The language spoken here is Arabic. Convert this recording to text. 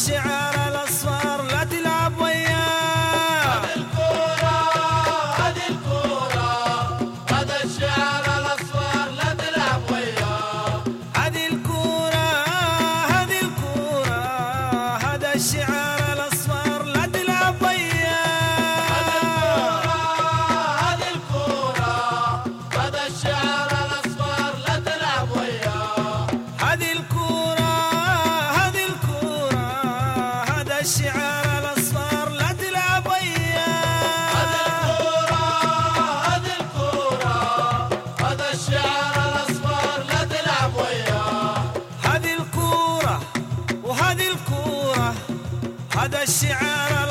الشعر الشعار الأصفر لا تلعب هذا الكورة هذا الكورة. هذا الشعار الأصفر لا تلعب وياه. هذه الكورة وهذه الكورة. هذا الشعار